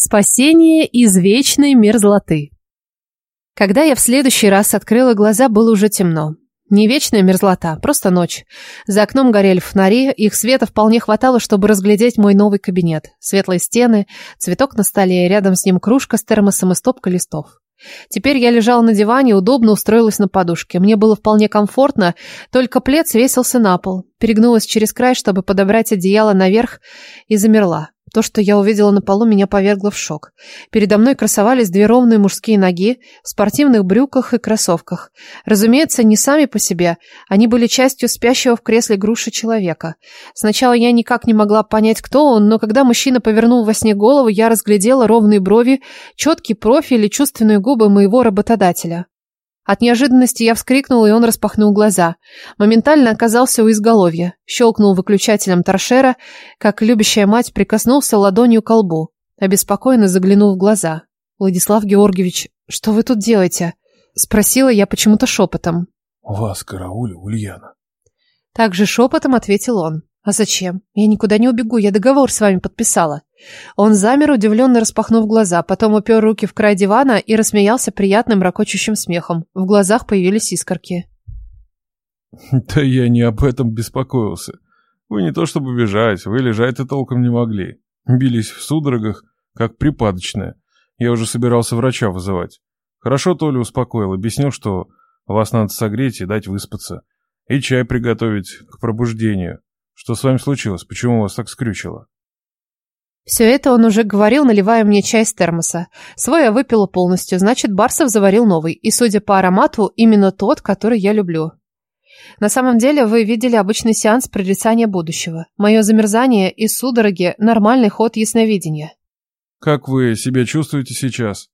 Спасение из вечной мерзлоты. Когда я в следующий раз открыла глаза, было уже темно. Не вечная мерзлота, просто ночь. За окном горели фонари, их света вполне хватало, чтобы разглядеть мой новый кабинет. Светлые стены, цветок на столе, рядом с ним кружка с термосом и стопка листов. Теперь я лежала на диване, удобно устроилась на подушке. Мне было вполне комфортно, только плед свесился на пол. Перегнулась через край, чтобы подобрать одеяло наверх, и замерла. То, что я увидела на полу, меня повергло в шок. Передо мной красовались две ровные мужские ноги в спортивных брюках и кроссовках. Разумеется, не сами по себе, они были частью спящего в кресле груши человека. Сначала я никак не могла понять, кто он, но когда мужчина повернул во сне голову, я разглядела ровные брови, четкий профиль и чувственные губы моего работодателя. От неожиданности я вскрикнул, и он распахнул глаза. Моментально оказался у изголовья. Щелкнул выключателем торшера, как любящая мать прикоснулся ладонью к лбу. Обеспокоенно заглянул в глаза. «Владислав Георгиевич, что вы тут делаете?» Спросила я почему-то шепотом. «Вас караулю, Ульяна». Также шепотом ответил он. «А зачем? Я никуда не убегу, я договор с вами подписала». Он замер, удивленно распахнув глаза, потом упер руки в край дивана и рассмеялся приятным ракочущим смехом. В глазах появились искорки. «Да я не об этом беспокоился. Вы не то чтобы бежать, вы лежать-то толком не могли. Бились в судорогах, как припадочная. Я уже собирался врача вызывать. Хорошо Толя успокоил, объяснил, что вас надо согреть и дать выспаться. И чай приготовить к пробуждению. Что с вами случилось? Почему вас так скрючило?» Все это он уже говорил, наливая мне чай с термоса. Свой я выпила полностью, значит, Барсов заварил новый. И, судя по аромату, именно тот, который я люблю. На самом деле, вы видели обычный сеанс прорицания будущего. Мое замерзание и судороги – нормальный ход ясновидения. Как вы себя чувствуете сейчас?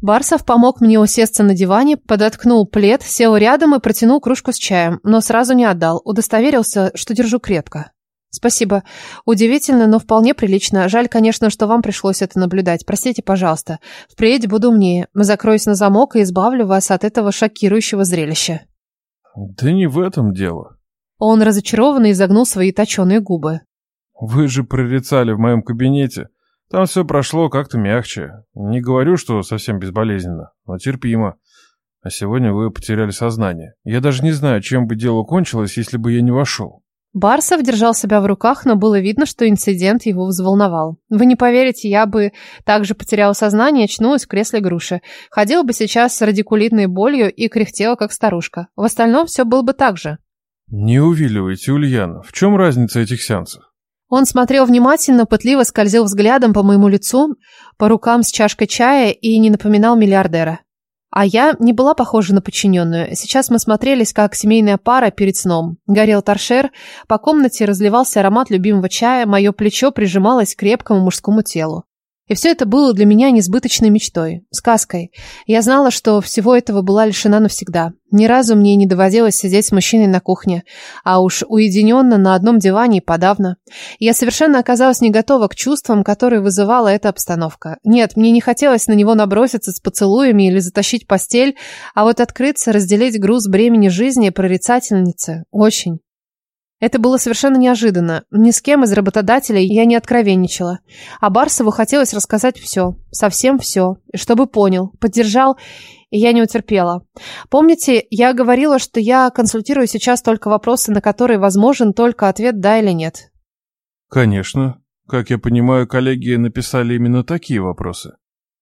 Барсов помог мне усесться на диване, подоткнул плед, сел рядом и протянул кружку с чаем, но сразу не отдал, удостоверился, что держу крепко. Спасибо. Удивительно, но вполне прилично. Жаль, конечно, что вам пришлось это наблюдать. Простите, пожалуйста. Впредь буду умнее. Закроюсь на замок и избавлю вас от этого шокирующего зрелища. Да не в этом дело. Он разочарованно изогнул свои точеные губы. Вы же прорицали в моем кабинете. Там все прошло как-то мягче. Не говорю, что совсем безболезненно, но терпимо. А сегодня вы потеряли сознание. Я даже не знаю, чем бы дело кончилось, если бы я не вошел. Барсов держал себя в руках, но было видно, что инцидент его взволновал. Вы не поверите, я бы также потеряла сознание, очнулась в кресле груши. Ходила бы сейчас с радикулитной болью и кряхтела, как старушка. В остальном все было бы так же. Не увиливайте, Ульяна. В чем разница этих сеансов? Он смотрел внимательно, пытливо скользил взглядом по моему лицу, по рукам с чашкой чая и не напоминал миллиардера. А я не была похожа на подчиненную. Сейчас мы смотрелись, как семейная пара перед сном. Горел торшер, по комнате разливался аромат любимого чая, мое плечо прижималось к крепкому мужскому телу. И все это было для меня несбыточной мечтой, сказкой. Я знала, что всего этого была лишена навсегда. Ни разу мне не доводилось сидеть с мужчиной на кухне, а уж уединенно на одном диване и подавно. Я совершенно оказалась не готова к чувствам, которые вызывала эта обстановка. Нет, мне не хотелось на него наброситься с поцелуями или затащить постель, а вот открыться, разделить груз бремени жизни прорицательницы – очень. Это было совершенно неожиданно. Ни с кем из работодателей я не откровенничала. А Барсову хотелось рассказать все. Совсем все. Чтобы понял, поддержал, и я не утерпела. Помните, я говорила, что я консультирую сейчас только вопросы, на которые возможен только ответ «да» или «нет». Конечно. Как я понимаю, коллеги написали именно такие вопросы.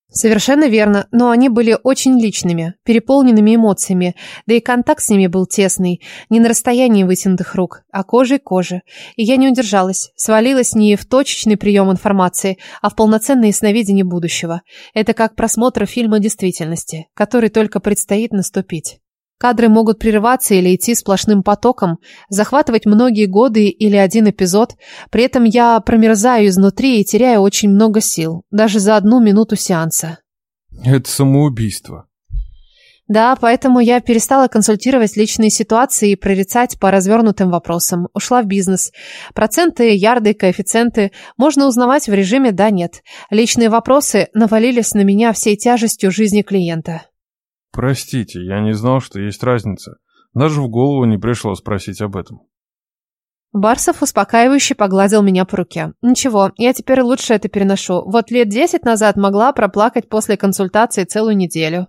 Совершенно верно, но они были очень личными, переполненными эмоциями, да и контакт с ними был тесный, не на расстоянии вытянутых рук, а кожей к коже. И я не удержалась, свалилась не в точечный прием информации, а в полноценное сновидение будущего. Это как просмотр фильма действительности, который только предстоит наступить. Кадры могут прерываться или идти сплошным потоком, захватывать многие годы или один эпизод. При этом я промерзаю изнутри и теряю очень много сил, даже за одну минуту сеанса. Это самоубийство. Да, поэтому я перестала консультировать личные ситуации и прорицать по развернутым вопросам. Ушла в бизнес. Проценты, ярды, коэффициенты можно узнавать в режиме «да-нет». Личные вопросы навалились на меня всей тяжестью жизни клиента. Простите, я не знал, что есть разница. Даже в голову не пришло спросить об этом. Барсов успокаивающе погладил меня по руке. «Ничего, я теперь лучше это переношу. Вот лет десять назад могла проплакать после консультации целую неделю».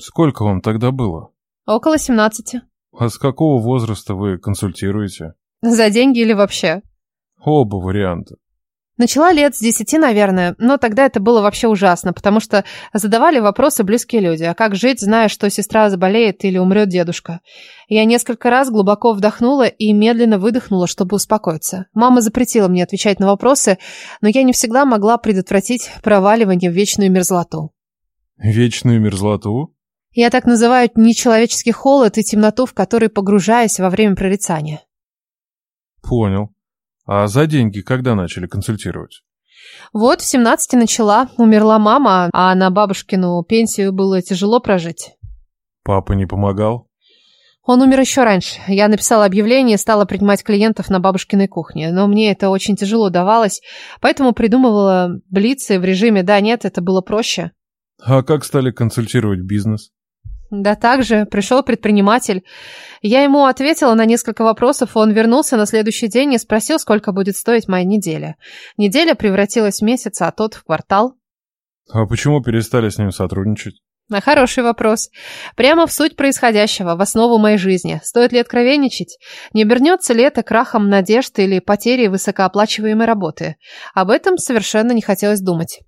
Сколько вам тогда было? «Около семнадцати». А с какого возраста вы консультируете? «За деньги или вообще?» Оба варианта. Начала лет с десяти, наверное, но тогда это было вообще ужасно, потому что задавали вопросы близкие люди. А как жить, зная, что сестра заболеет или умрет дедушка? Я несколько раз глубоко вдохнула и медленно выдохнула, чтобы успокоиться. Мама запретила мне отвечать на вопросы, но я не всегда могла предотвратить проваливание в вечную мерзлоту. Вечную мерзлоту? Я так называю нечеловеческий холод и темноту, в который погружаюсь во время прорицания. Понял. А за деньги когда начали консультировать? Вот в 17 начала, умерла мама, а на бабушкину пенсию было тяжело прожить. Папа не помогал? Он умер еще раньше. Я написала объявление и стала принимать клиентов на бабушкиной кухне. Но мне это очень тяжело давалось, поэтому придумывала блицы в режиме «да-нет», это было проще. А как стали консультировать бизнес? Да так же, пришел предприниматель. Я ему ответила на несколько вопросов, он вернулся на следующий день и спросил, сколько будет стоить моя неделя. Неделя превратилась в месяц, а тот в квартал. А почему перестали с ним сотрудничать? А хороший вопрос. Прямо в суть происходящего, в основу моей жизни. Стоит ли откровенничать? Не обернется ли это крахом надежд или потерей высокооплачиваемой работы? Об этом совершенно не хотелось думать.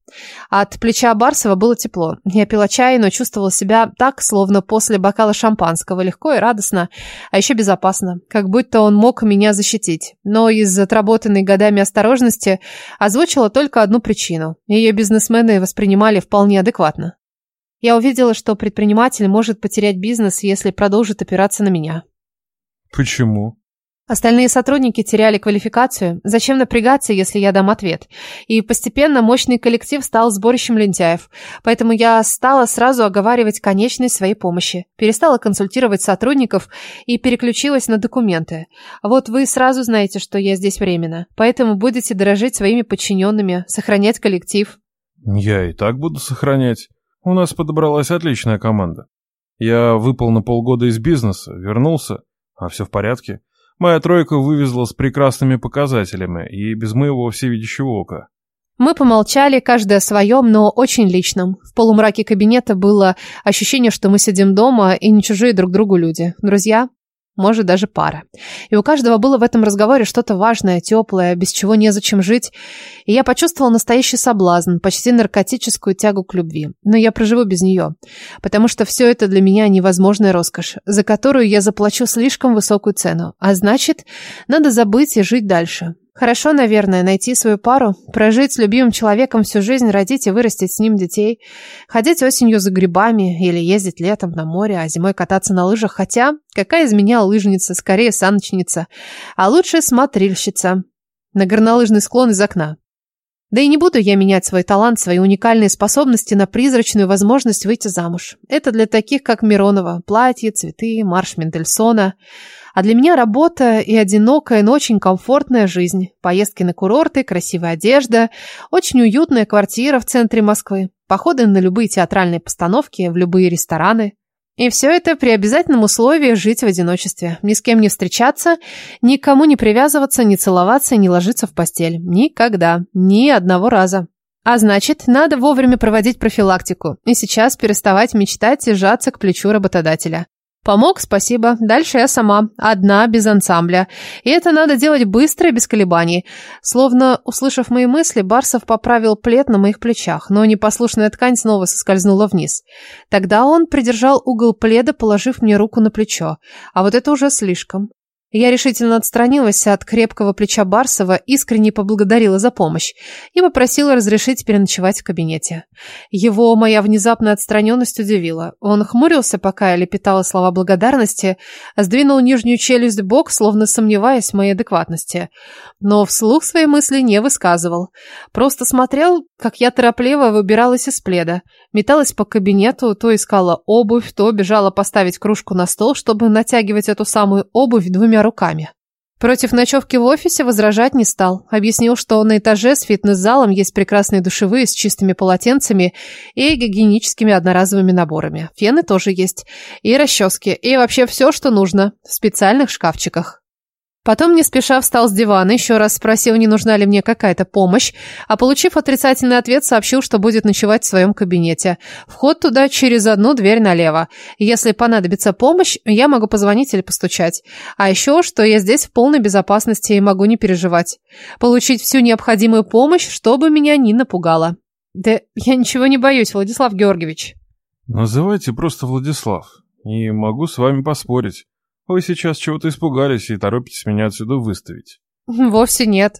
От плеча Барсова было тепло. Я пила чай, но чувствовала себя так, словно после бокала шампанского, легко и радостно, а еще безопасно, как будто он мог меня защитить. Но из отработанной годами осторожности озвучила только одну причину. Ее бизнесмены воспринимали вполне адекватно. Я увидела, что предприниматель может потерять бизнес, если продолжит опираться на меня. Почему? Остальные сотрудники теряли квалификацию. Зачем напрягаться, если я дам ответ? И постепенно мощный коллектив стал сборищем лентяев. Поэтому я стала сразу оговаривать конечность своей помощи. Перестала консультировать сотрудников и переключилась на документы. Вот вы сразу знаете, что я здесь временно. Поэтому будете дорожить своими подчиненными, сохранять коллектив. Я и так буду сохранять. У нас подобралась отличная команда. Я выпал на полгода из бизнеса, вернулся, а все в порядке. Моя тройка вывезла с прекрасными показателями и без моего всевидящего ока. Мы помолчали, каждый о своем, но очень личном. В полумраке кабинета было ощущение, что мы сидим дома и не чужие друг другу люди. Друзья, может, даже пара. И у каждого было в этом разговоре что-то важное, теплое, без чего незачем жить. И я почувствовала настоящий соблазн, почти наркотическую тягу к любви. Но я проживу без нее. Потому что все это для меня невозможная роскошь, за которую я заплачу слишком высокую цену. А значит, надо забыть и жить дальше. Хорошо, наверное, найти свою пару, прожить с любимым человеком всю жизнь, родить и вырастить с ним детей, ходить осенью за грибами или ездить летом на море, а зимой кататься на лыжах. Хотя, какая из меня лыжница, скорее саночница, а лучше смотрильщица на горнолыжный склон из окна. Да и не буду я менять свой талант, свои уникальные способности на призрачную возможность выйти замуж. Это для таких, как Миронова. Платье, цветы, марш Мендельсона. А для меня работа и одинокая, но очень комфортная жизнь. Поездки на курорты, красивая одежда, очень уютная квартира в центре Москвы, походы на любые театральные постановки, в любые рестораны. И все это при обязательном условии жить в одиночестве. Ни с кем не встречаться, никому не привязываться, не целоваться, не ложиться в постель. Никогда. Ни одного раза. А значит, надо вовремя проводить профилактику и сейчас переставать мечтать и сжаться к плечу работодателя. Помог, спасибо. Дальше я сама, одна, без ансамбля. И это надо делать быстро и без колебаний. Словно, услышав мои мысли, Барсов поправил плед на моих плечах, но непослушная ткань снова соскользнула вниз. Тогда он придержал угол пледа, положив мне руку на плечо. А вот это уже слишком. Я решительно отстранилась от крепкого плеча Барсова, искренне поблагодарила за помощь и попросила разрешить переночевать в кабинете. Его моя внезапная отстраненность удивила. Он хмурился, пока я лепетала слова благодарности, сдвинул нижнюю челюсть бок, словно сомневаясь в моей адекватности. Но вслух свои мысли не высказывал. Просто смотрел, как я торопливо выбиралась из пледа, металась по кабинету, то искала обувь, то бежала поставить кружку на стол, чтобы натягивать эту самую обувь руками. Против ночевки в офисе возражать не стал. Объяснил, что на этаже с фитнес-залом есть прекрасные душевые с чистыми полотенцами и гигиеническими одноразовыми наборами. Фены тоже есть. И расчески. И вообще все, что нужно. В специальных шкафчиках. Потом не спеша встал с дивана, еще раз спросил, не нужна ли мне какая-то помощь, а получив отрицательный ответ, сообщил, что будет ночевать в своем кабинете. Вход туда через одну дверь налево. Если понадобится помощь, я могу позвонить или постучать. А еще, что я здесь в полной безопасности и могу не переживать. Получить всю необходимую помощь, чтобы меня не напугало. Да я ничего не боюсь, Владислав Георгиевич. Называйте просто Владислав. И могу с вами поспорить. Вы сейчас чего-то испугались и торопитесь меня отсюда выставить. Вовсе нет.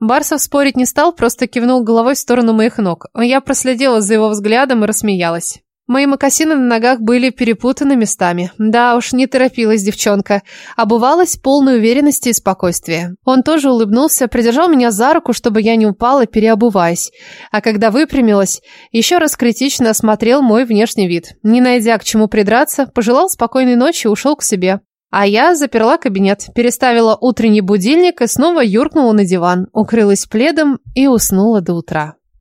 Барсов спорить не стал, просто кивнул головой в сторону моих ног. Я проследила за его взглядом и рассмеялась. Мои мокасины на ногах были перепутаны местами. Да уж, не торопилась девчонка. Обувалась полной уверенности и спокойствия. Он тоже улыбнулся, придержал меня за руку, чтобы я не упала, переобуваясь. А когда выпрямилась, еще раз критично осмотрел мой внешний вид. Не найдя к чему придраться, пожелал спокойной ночи и ушел к себе. А я заперла кабинет, переставила утренний будильник и снова юркнула на диван, укрылась пледом и уснула до утра.